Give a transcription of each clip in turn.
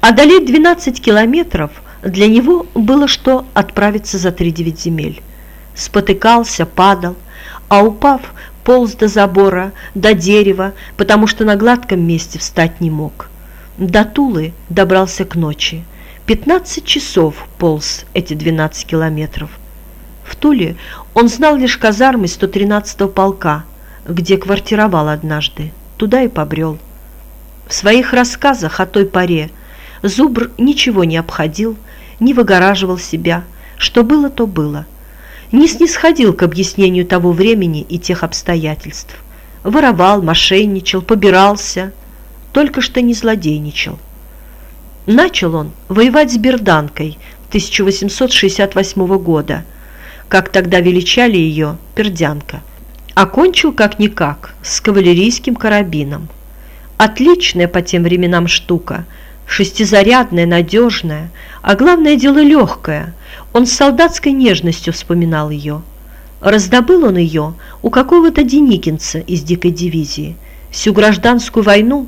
Одолеть 12 километров для него было что отправиться за три девять земель. Спотыкался, падал, а упав, полз до забора, до дерева, потому что на гладком месте встать не мог. До Тулы добрался к ночи. 15 часов полз эти 12 километров. В Туле он знал лишь казармы 113-го полка, где квартировал однажды. Туда и побрел. В своих рассказах о той поре Зубр ничего не обходил, не выгораживал себя. Что было, то было. Не снисходил к объяснению того времени и тех обстоятельств. Воровал, мошенничал, побирался, только что не злодейничал. Начал он воевать с Берданкой 1868 года, как тогда величали ее Пердянка. Окончил как-никак с кавалерийским карабином. Отличная по тем временам штука, шестизарядная, надежная, а главное дело легкое. Он с солдатской нежностью вспоминал ее. Раздобыл он ее у какого-то деникинца из дикой дивизии. Всю гражданскую войну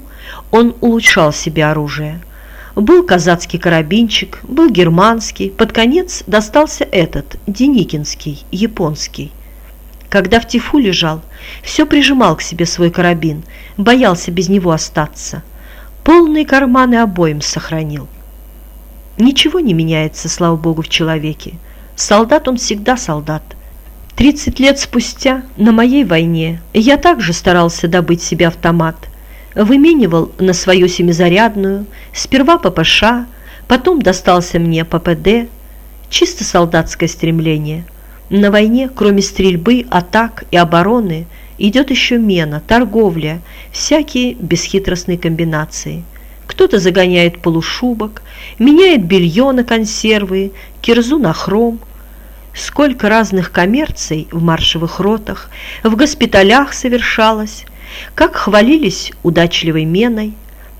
он улучшал себе оружие. Был казацкий карабинчик, был германский, под конец достался этот, деникинский, японский. Когда в тифу лежал, все прижимал к себе свой карабин, боялся без него остаться. Полные карманы обоим сохранил. Ничего не меняется, слава богу, в человеке. Солдат он всегда солдат. Тридцать лет спустя, на моей войне, я также старался добыть себе автомат. Выменивал на свою семизарядную, сперва ППШ, потом достался мне ППД. Чисто солдатское стремление – на войне, кроме стрельбы, атак и обороны, идет еще мена, торговля, всякие бесхитростные комбинации. Кто-то загоняет полушубок, меняет белье на консервы, кирзу на хром. Сколько разных коммерций в маршевых ротах, в госпиталях совершалось, как хвалились удачливой меной,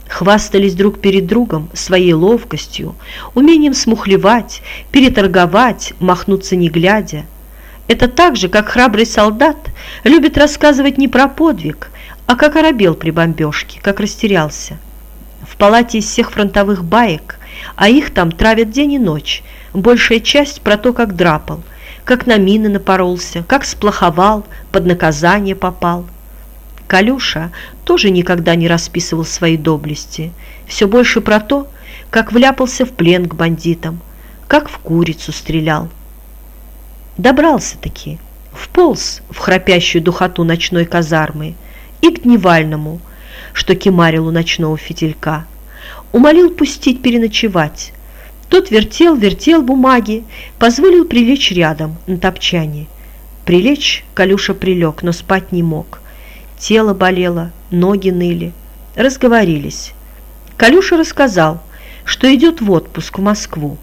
хвастались друг перед другом своей ловкостью, умением смухлевать, переторговать, махнуться не глядя. Это так же, как храбрый солдат любит рассказывать не про подвиг, а как оробел при бомбежке, как растерялся. В палате из всех фронтовых баек, а их там травят день и ночь, большая часть про то, как драпал, как на мины напоролся, как сплоховал, под наказание попал. Калюша тоже никогда не расписывал свои доблести, все больше про то, как вляпался в плен к бандитам, как в курицу стрелял. Добрался-таки, вполз в храпящую духоту ночной казармы и к Дневальному, что кемарил у ночного фитилька. Умолил пустить переночевать. Тот вертел, вертел бумаги, позволил прилечь рядом на топчане. Прилечь Калюша прилег, но спать не мог. Тело болело, ноги ныли. Разговорились. Калюша рассказал, что идет в отпуск в Москву.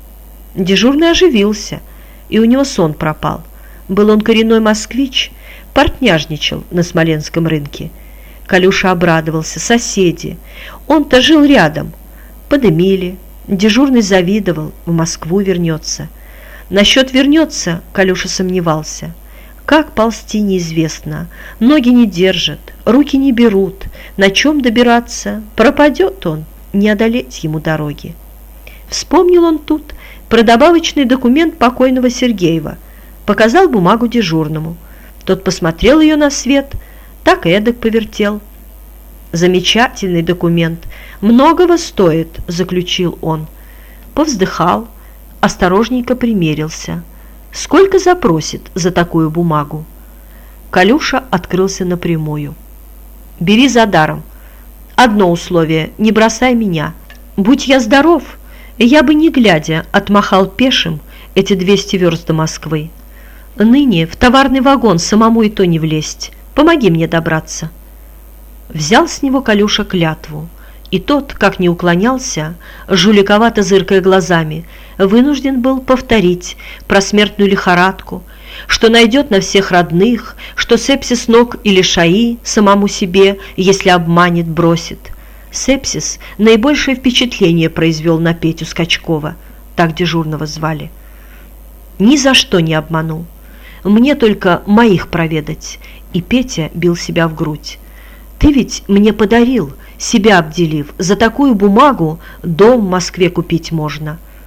Дежурный оживился – и у него сон пропал. Был он коренной москвич, портняжничал на Смоленском рынке. Калюша обрадовался, соседи. Он-то жил рядом. Подымили. Дежурный завидовал, в Москву вернется. Насчет вернется, Калюша сомневался. Как ползти неизвестно, ноги не держат, руки не берут, на чем добираться, пропадет он, не одолеть ему дороги. Вспомнил он тут про добавочный документ покойного Сергеева, показал бумагу дежурному. Тот посмотрел ее на свет, так эдак повертел. «Замечательный документ, многого стоит», – заключил он. Повздыхал, осторожненько примерился. «Сколько запросит за такую бумагу?» Калюша открылся напрямую. «Бери за даром. Одно условие – не бросай меня. Будь я здоров!» Я бы не глядя отмахал пешим эти 200 верст до Москвы. Ныне в товарный вагон самому и то не влезть. Помоги мне добраться. Взял с него Калюша клятву, и тот, как не уклонялся, жуликовато зыркая глазами, вынужден был повторить про смертную лихорадку, что найдет на всех родных, что сепсис ног или шаи самому себе, если обманет, бросит – Сепсис наибольшее впечатление произвел на Петю Скачкова, так дежурного звали. Ни за что не обманул. Мне только моих проведать. И Петя бил себя в грудь. Ты ведь мне подарил себя обделив. За такую бумагу дом в Москве купить можно.